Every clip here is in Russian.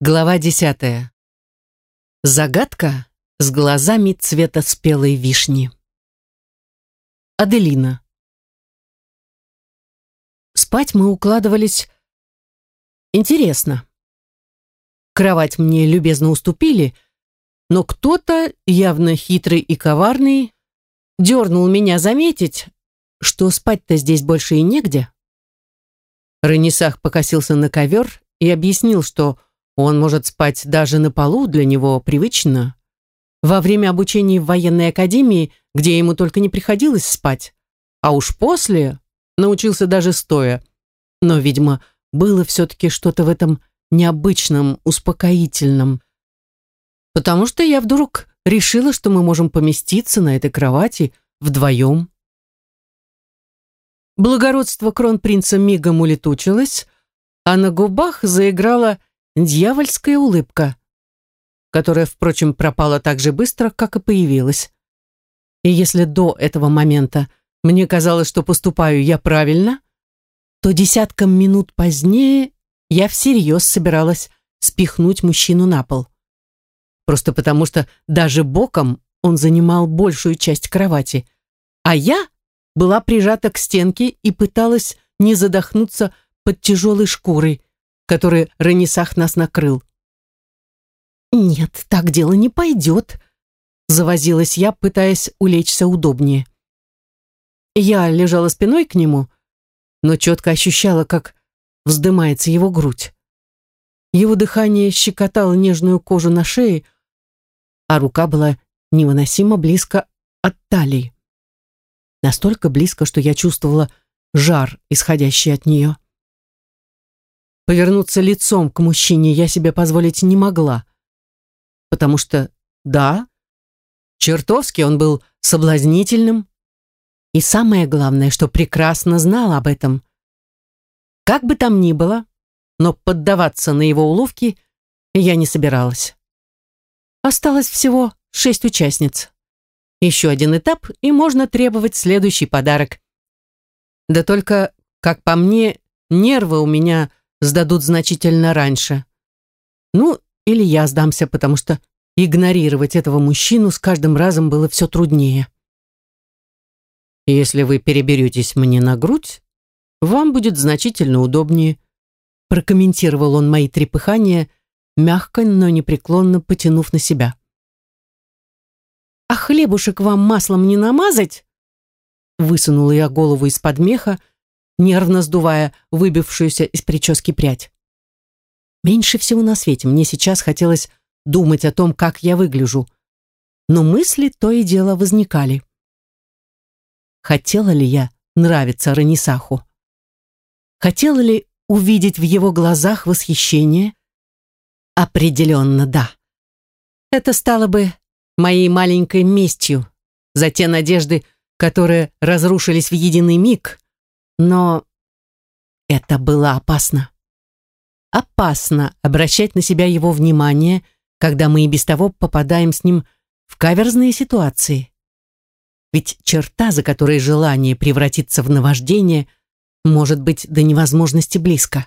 Глава десятая. Загадка с глазами цвета спелой вишни. Аделина. Спать мы укладывались интересно. Кровать мне любезно уступили, но кто-то, явно хитрый и коварный, дернул меня заметить, что спать-то здесь больше и негде. Ренесах покосился на ковер и объяснил, что он может спать даже на полу, для него привычно. Во время обучения в военной академии, где ему только не приходилось спать, а уж после научился даже стоя. Но, видимо, было все-таки что-то в этом необычном, успокоительном. Потому что я вдруг решила, что мы можем поместиться на этой кровати вдвоем. Благородство кронпринца мигом улетучилось, а на губах заиграла дьявольская улыбка, которая, впрочем, пропала так же быстро, как и появилась. И если до этого момента мне казалось, что поступаю я правильно, то десятком минут позднее я всерьез собиралась спихнуть мужчину на пол. Просто потому что даже боком он занимал большую часть кровати, а я была прижата к стенке и пыталась не задохнуться под тяжелой шкурой, который Ранисах нас накрыл. «Нет, так дело не пойдет», — завозилась я, пытаясь улечься удобнее. Я лежала спиной к нему, но четко ощущала, как вздымается его грудь. Его дыхание щекотало нежную кожу на шее, а рука была невыносимо близко от талии. Настолько близко, что я чувствовала жар, исходящий от нее. Повернуться лицом к мужчине я себе позволить не могла. Потому что, да, чертовски он был соблазнительным. И самое главное, что прекрасно знал об этом. Как бы там ни было, но поддаваться на его уловки я не собиралась. Осталось всего шесть участниц. Еще один этап, и можно требовать следующий подарок. Да только, как по мне, нервы у меня сдадут значительно раньше. Ну, или я сдамся, потому что игнорировать этого мужчину с каждым разом было все труднее. Если вы переберетесь мне на грудь, вам будет значительно удобнее, прокомментировал он мои трепыхания, мягко, но непреклонно потянув на себя. «А хлебушек вам маслом не намазать?» Высунула я голову из-под меха, нервно сдувая выбившуюся из прически прядь. Меньше всего на свете мне сейчас хотелось думать о том, как я выгляжу, но мысли то и дело возникали. Хотела ли я нравиться Ранисаху? Хотела ли увидеть в его глазах восхищение? Определенно, да. Это стало бы моей маленькой местью за те надежды, которые разрушились в единый миг, но это было опасно. Опасно обращать на себя его внимание, когда мы и без того попадаем с ним в каверзные ситуации. Ведь черта, за которой желание превратиться в наваждение, может быть до невозможности близко.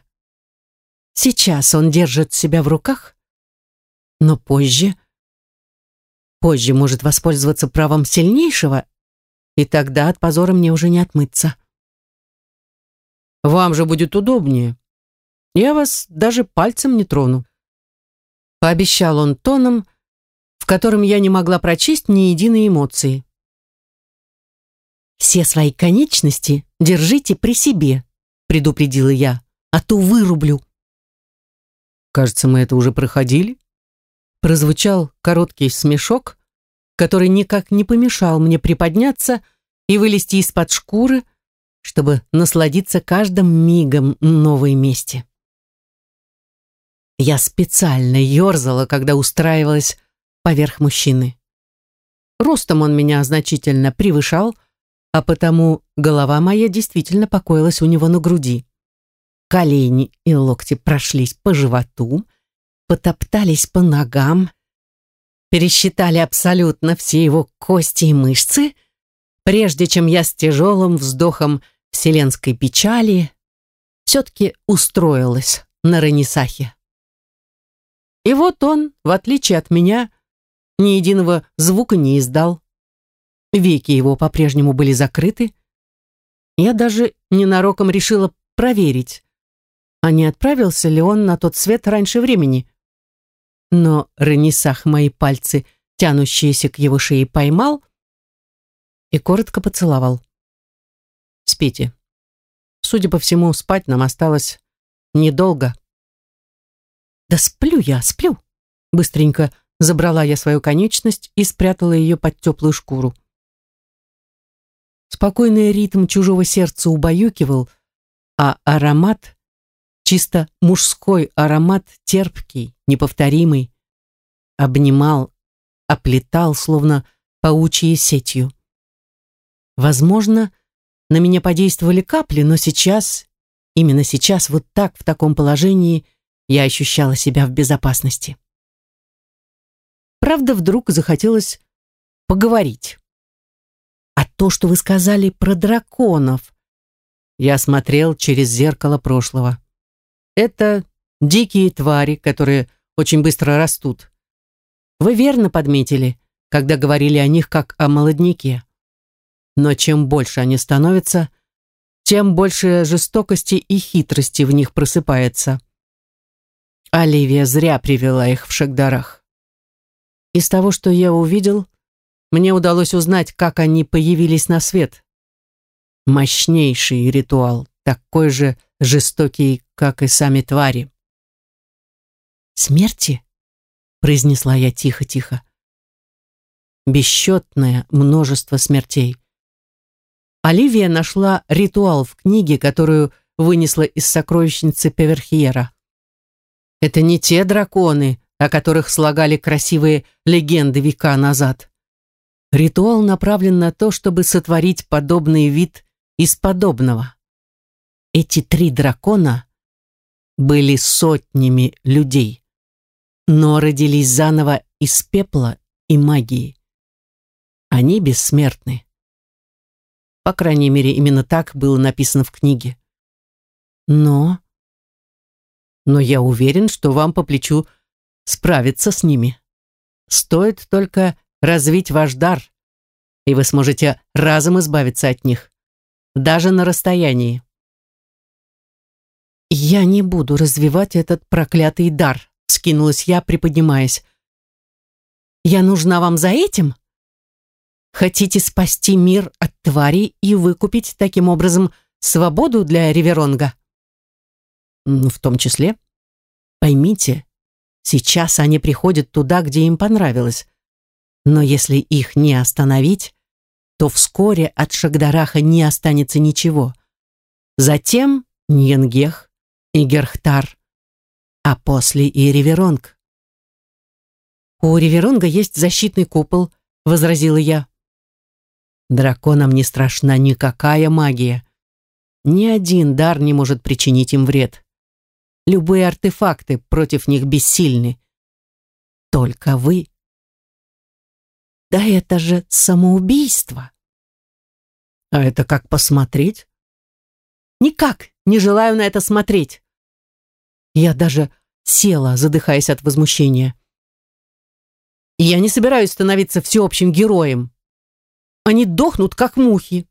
Сейчас он держит себя в руках, но позже... Позже может воспользоваться правом сильнейшего, и тогда от позора мне уже не отмыться. Вам же будет удобнее. Я вас даже пальцем не трону. Пообещал он тоном, в котором я не могла прочесть ни единой эмоции. «Все свои конечности держите при себе», предупредила я, «а то вырублю». Кажется, мы это уже проходили. Прозвучал короткий смешок, который никак не помешал мне приподняться и вылезти из-под шкуры, чтобы насладиться каждым мигом новой мести. Я специально ерзала, когда устраивалась поверх мужчины. Ростом он меня значительно превышал, а потому голова моя действительно покоилась у него на груди. Колени и локти прошлись по животу, потоптались по ногам, пересчитали абсолютно все его кости и мышцы — прежде чем я с тяжелым вздохом вселенской печали все-таки устроилась на Ренесахе. И вот он, в отличие от меня, ни единого звука не издал. Веки его по-прежнему были закрыты. Я даже ненароком решила проверить, а не отправился ли он на тот свет раньше времени. Но Ренесах мои пальцы, тянущиеся к его шее, поймал и коротко поцеловал. «Спите. Судя по всему, спать нам осталось недолго». «Да сплю я, сплю!» Быстренько забрала я свою конечность и спрятала ее под теплую шкуру. Спокойный ритм чужого сердца убаюкивал, а аромат, чисто мужской аромат, терпкий, неповторимый, обнимал, оплетал, словно паучьей сетью. Возможно, на меня подействовали капли, но сейчас, именно сейчас, вот так, в таком положении, я ощущала себя в безопасности. Правда, вдруг захотелось поговорить. А то, что вы сказали про драконов, я смотрел через зеркало прошлого. Это дикие твари, которые очень быстро растут. Вы верно подметили, когда говорили о них как о молодняке. Но чем больше они становятся, тем больше жестокости и хитрости в них просыпается. Оливия зря привела их в Шагдарах. Из того, что я увидел, мне удалось узнать, как они появились на свет. Мощнейший ритуал, такой же жестокий, как и сами твари. «Смерти?» — произнесла я тихо-тихо. «Бесчетное множество смертей». Оливия нашла ритуал в книге, которую вынесла из сокровищницы Певерхьера. Это не те драконы, о которых слагали красивые легенды века назад. Ритуал направлен на то, чтобы сотворить подобный вид из подобного. Эти три дракона были сотнями людей, но родились заново из пепла и магии. Они бессмертны. По крайней мере, именно так было написано в книге. Но... Но я уверен, что вам по плечу справиться с ними. Стоит только развить ваш дар, и вы сможете разом избавиться от них даже на расстоянии. «Я не буду развивать этот проклятый дар», — скинулась я, приподнимаясь. «Я нужна вам за этим? Хотите спасти мир от тварей и выкупить таким образом свободу для Реверонга?» «В том числе. Поймите, сейчас они приходят туда, где им понравилось. Но если их не остановить, то вскоре от Шагдараха не останется ничего. Затем Ньенгех и Герхтар, а после и Реверонг. «У Реверонга есть защитный купол», — возразила я. «Драконам не страшна никакая магия. Ни один дар не может причинить им вред. Любые артефакты против них бессильны. Только вы да это же самоубийство. А это как посмотреть? Никак не желаю на это смотреть. Я даже села, задыхаясь от возмущения. я не собираюсь становиться всеобщим героем. Они дохнут, как мухи.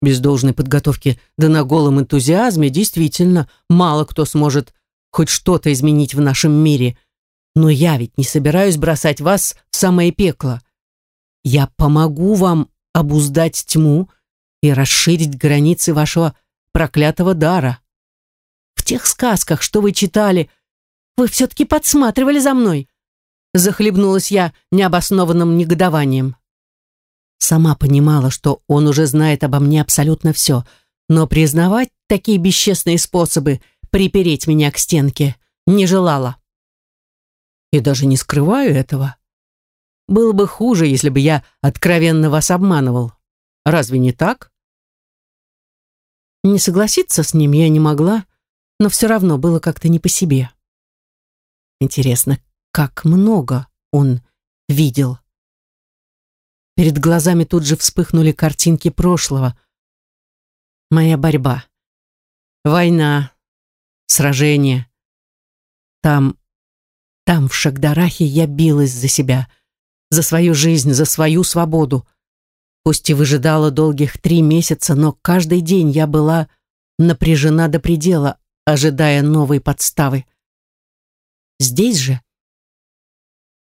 Без должной подготовки да на голом энтузиазме действительно мало кто сможет хоть что-то изменить в нашем мире – но я ведь не собираюсь бросать вас в самое пекло. Я помогу вам обуздать тьму и расширить границы вашего проклятого дара. В тех сказках, что вы читали, вы все-таки подсматривали за мной. Захлебнулась я необоснованным негодованием. Сама понимала, что он уже знает обо мне абсолютно все, но признавать такие бесчестные способы припереть меня к стенке не желала и даже не скрываю этого. Было бы хуже, если бы я откровенно вас обманывал. Разве не так? Не согласиться с ним я не могла, но все равно было как-то не по себе. Интересно, как много он видел. Перед глазами тут же вспыхнули картинки прошлого. Моя борьба. Война. Сражение. Там Там, в Шагдарахе, я билась за себя, за свою жизнь, за свою свободу. Пусть и выжидала долгих три месяца, но каждый день я была напряжена до предела, ожидая новой подставы. Здесь же...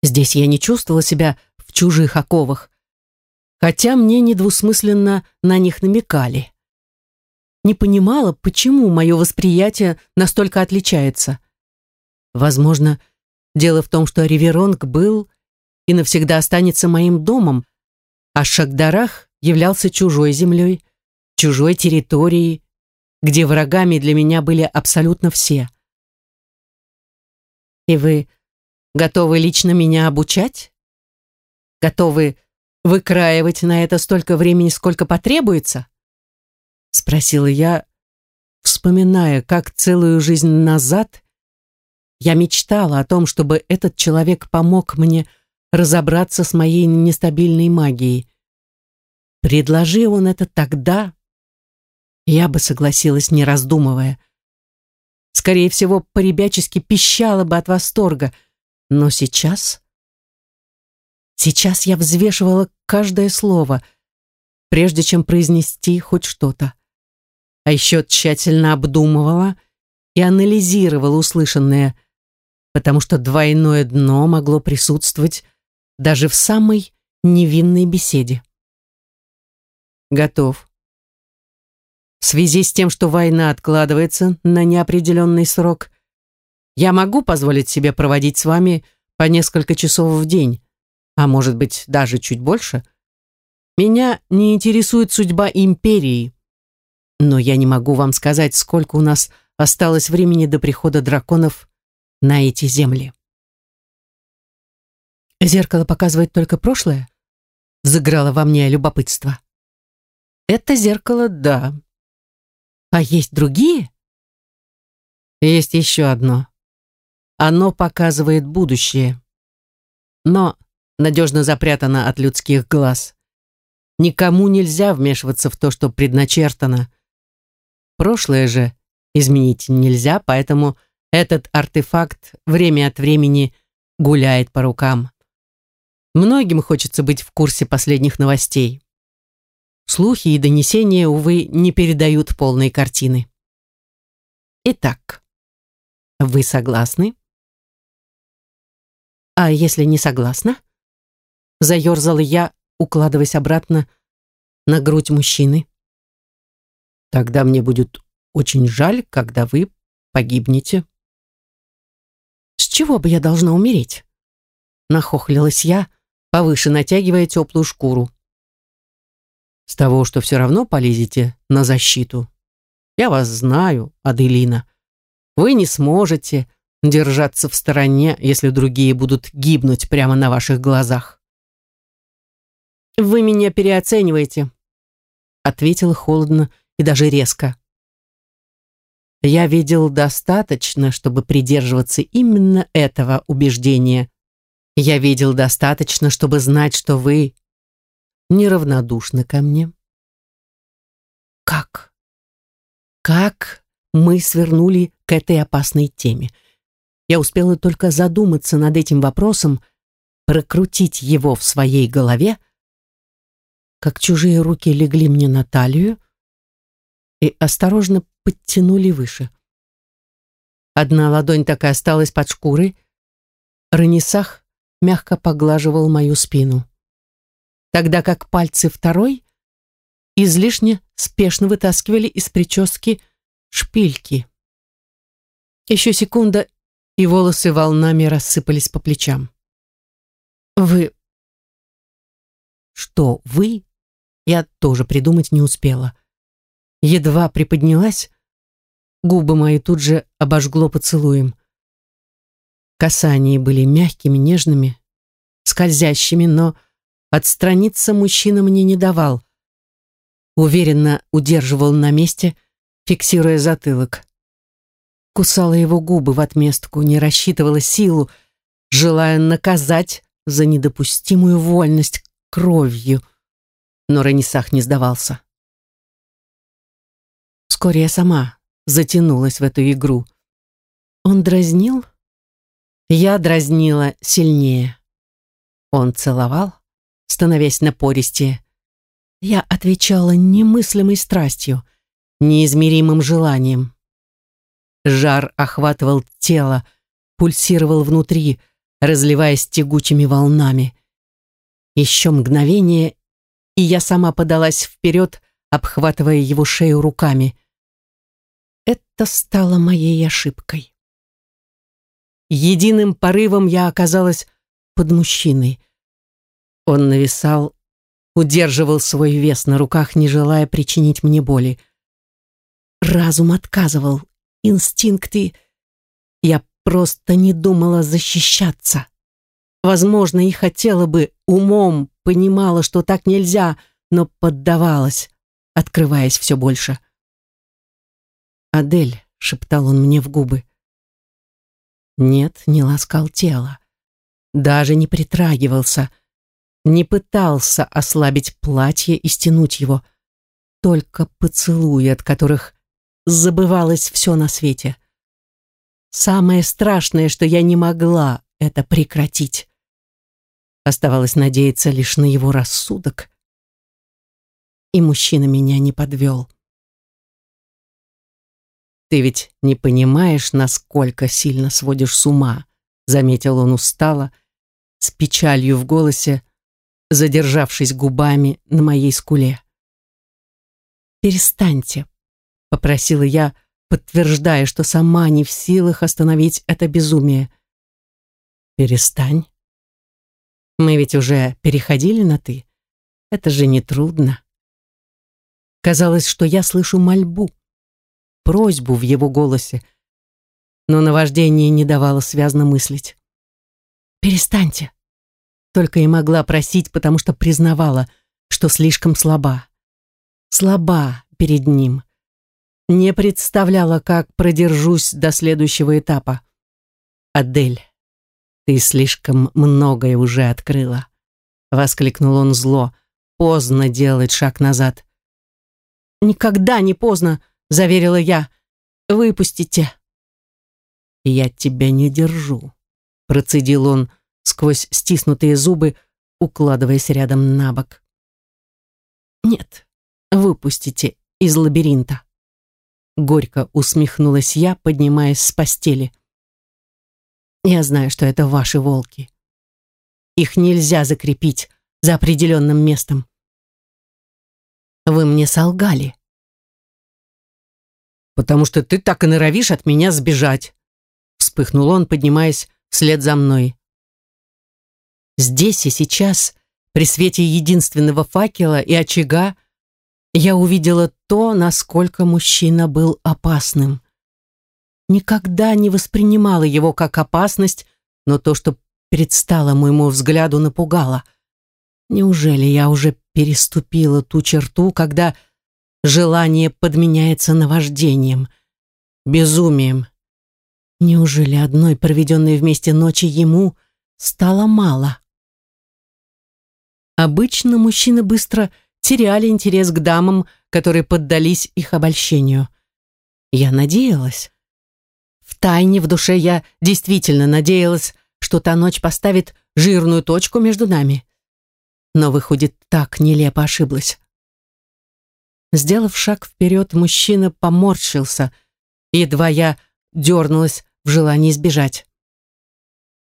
Здесь я не чувствовала себя в чужих оковах, хотя мне недвусмысленно на них намекали. Не понимала, почему мое восприятие настолько отличается. Возможно, дело в том, что Риверонг был и навсегда останется моим домом, а Шагдарах являлся чужой землей, чужой территорией, где врагами для меня были абсолютно все. И вы готовы лично меня обучать? Готовы выкраивать на это столько времени, сколько потребуется? Спросила я, вспоминая, как целую жизнь назад я мечтала о том, чтобы этот человек помог мне разобраться с моей нестабильной магией. Предложи он это тогда, я бы согласилась, не раздумывая. Скорее всего, по-ребячески пищала бы от восторга. Но сейчас... Сейчас я взвешивала каждое слово, прежде чем произнести хоть что-то. А еще тщательно обдумывала и анализировала услышанное, потому что двойное дно могло присутствовать даже в самой невинной беседе. Готов в связи с тем, что война откладывается на неопределенный срок, я могу позволить себе проводить с вами по несколько часов в день, а может быть даже чуть больше. Меня не интересует судьба империи, но я не могу вам сказать, сколько у нас осталось времени до прихода драконов на эти земли. Зеркало показывает только прошлое? Заграло во мне любопытство. Это зеркало, да, а есть другие? Есть еще одно. Оно показывает будущее. Но надежно запрятано от людских глаз. Никому нельзя вмешиваться в то, что предначертано. Прошлое же изменить нельзя, поэтому этот артефакт время от времени гуляет по рукам. Многим хочется быть в курсе последних новостей. Слухи и донесения, увы, не передают полной картины. Итак, вы согласны? А если не согласна? Заерзала я, укладываясь обратно на грудь мужчины. Тогда мне будет очень жаль, когда вы погибнете. С чего бы я должна умереть? Нахохлилась я, повыше натягивая теплую шкуру. С того, что все равно полезете на защиту. Я вас знаю, Аделина. Вы не сможете держаться в стороне, если другие будут гибнуть прямо на ваших глазах. «Вы меня переоцениваете», — ответил холодно и даже резко. Я видел достаточно, чтобы придерживаться именно этого убеждения. Я видел достаточно, чтобы знать, что вы неравнодушны ко мне. Как? Как мы свернули к этой опасной теме? Я успела только задуматься над этим вопросом, прокрутить его в своей голове, как чужие руки легли мне на талию и осторожно подтянули выше. Одна ладонь так и осталась под шкурой, Ранисах мягко поглаживал мою спину тогда как пальцы второй излишне спешно вытаскивали из прически шпильки. Еще секунда, и волосы волнами рассыпались по плечам. «Вы...» «Что вы?» Я тоже придумать не успела. Едва приподнялась, губы мои тут же обожгло поцелуем. Касания были мягкими, нежными, скользящими, но Отстраниться мужчина мне не давал. Уверенно удерживал на месте, фиксируя затылок. Кусала его губы в отместку, не рассчитывала силу, желая наказать за недопустимую вольность кровью. Но Ранисах не сдавался. Вскоре я сама затянулась в эту игру. Он дразнил, Я дразнила сильнее. Он целовал, становясь напористее. Я отвечала немыслимой страстью, неизмеримым желанием. Жар охватывал тело, пульсировал внутри, разливаясь тягучими волнами. Еще мгновение, и я сама подалась вперед, обхватывая его шею руками. Это стало моей ошибкой. Единым порывом я оказалась под мужчиной. Он нависал, удерживал свой вес на руках, не желая причинить мне боли. Разум отказывал, инстинкты... Я просто не думала защищаться. Возможно, и хотела бы, умом понимала, что так нельзя, но поддавалась, открываясь все больше. «Адель», — шептал он мне в губы. Нет, не ласкал тело. Даже не притрагивался, не пытался ослабить платье и стянуть его. Только поцелуи, от которых забывалось все на свете. Самое страшное, что я не могла это прекратить. Оставалось надеяться лишь на его рассудок. И мужчина меня не подвел. «Ты ведь не понимаешь, насколько сильно сводишь с ума», заметил он устало, с печалью в голосе, задержавшись губами на моей скуле. «Перестаньте», — попросила я, подтверждая, что сама не в силах остановить это безумие. «Перестань. Мы ведь уже переходили на «ты». Это же не трудно. Казалось, что я слышу мольбу, просьбу в его голосе, но наваждение не давало связно мыслить. «Перестаньте!» Только и могла просить, потому что признавала, что слишком слаба. Слаба перед ним. Не представляла, как продержусь до следующего этапа. «Адель, ты слишком многое уже открыла», — воскликнул он зло. «Поздно делать шаг назад». «Никогда не поздно», — заверила я. «Выпустите». «Я тебя не держу», — процедил он сквозь стиснутые зубы, укладываясь рядом на бок. «Нет, выпустите из лабиринта». Горько усмехнулась я, поднимаясь с постели. Я знаю, что это ваши волки. Их нельзя закрепить за определенным местом. Вы мне солгали. Потому что ты так и норовишь от меня сбежать. Вспыхнул он, поднимаясь вслед за мной. Здесь и сейчас, при свете единственного факела и очага, я увидела то, насколько мужчина был опасным. Никогда не воспринимала его как опасность, но то, что предстало моему взгляду, напугало. Неужели я уже переступила ту черту, когда желание подменяется наваждением, безумием? Неужели одной проведенной вместе ночи ему стало мало? Обычно мужчины быстро теряли интерес к дамам, которые поддались их обольщению. Я надеялась. В тайне в душе я действительно надеялась, что та ночь поставит жирную точку между нами. Но, выходит, так нелепо ошиблась. Сделав шаг вперед, мужчина поморщился, едва я дернулась в желании сбежать.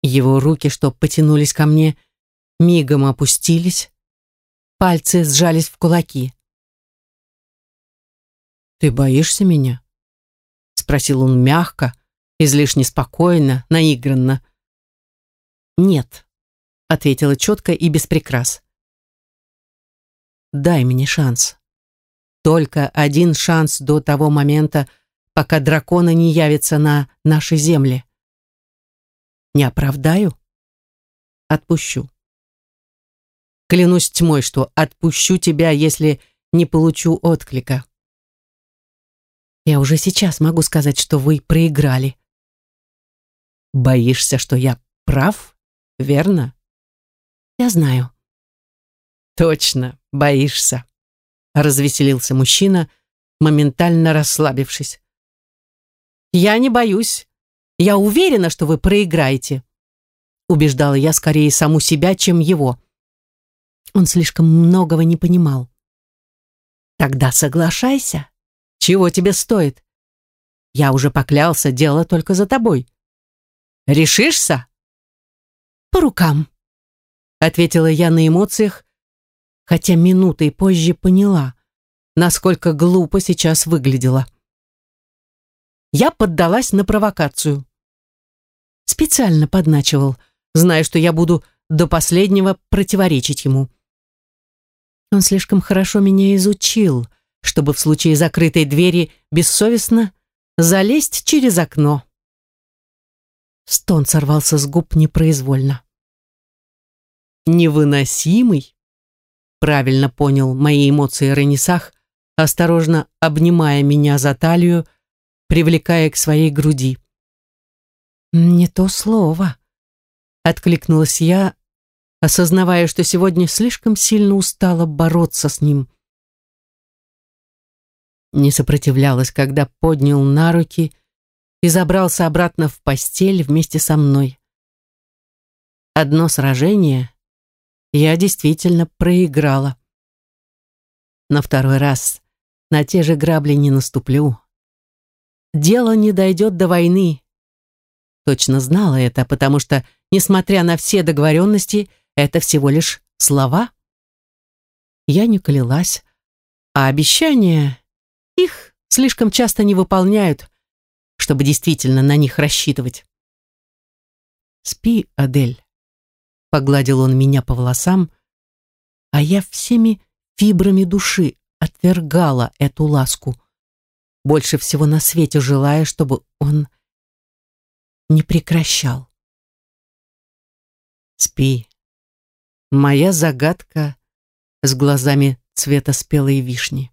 Его руки, что потянулись ко мне, мигом опустились, Пальцы сжались в кулаки. «Ты боишься меня?» Спросил он мягко, излишне спокойно, наигранно. «Нет», — ответила четко и без прикрас. «Дай мне шанс. Только один шанс до того момента, пока драконы не явятся на нашей земле. Не оправдаю? Отпущу. Клянусь тьмой, что отпущу тебя, если не получу отклика. Я уже сейчас могу сказать, что вы проиграли. Боишься, что я прав? Верно? Я знаю. Точно, боишься. Развеселился мужчина, моментально расслабившись. Я не боюсь. Я уверена, что вы проиграете. убеждала я скорее саму себя, чем его. Он слишком многого не понимал. Тогда соглашайся. Чего тебе стоит? Я уже поклялся, дело только за тобой. Решишься? По рукам, ответила я на эмоциях, хотя минутой позже поняла, насколько глупо сейчас выглядела. Я поддалась на провокацию. Специально подначивал, зная, что я буду до последнего противоречить ему. Он слишком хорошо меня изучил, чтобы в случае закрытой двери бессовестно залезть через окно. Стон сорвался с губ непроизвольно. «Невыносимый?» Правильно понял мои эмоции Ренесах, осторожно обнимая меня за талию, привлекая к своей груди. «Не то слово», — откликнулась я, осознавая, что сегодня слишком сильно устала бороться с ним. Не сопротивлялась, когда поднял на руки и забрался обратно в постель вместе со мной. Одно сражение я действительно проиграла. На второй раз на те же грабли не наступлю. Дело не дойдет до войны. Точно знала это, потому что, несмотря на все договоренности, это всего лишь слова. Я не клялась, а обещания, их слишком часто не выполняют, чтобы действительно на них рассчитывать. «Спи, Адель», — погладил он меня по волосам, а я всеми фибрами души отвергала эту ласку, больше всего на свете желая, чтобы он не прекращал. «Спи», Моя загадка с глазами цвета спелой вишни.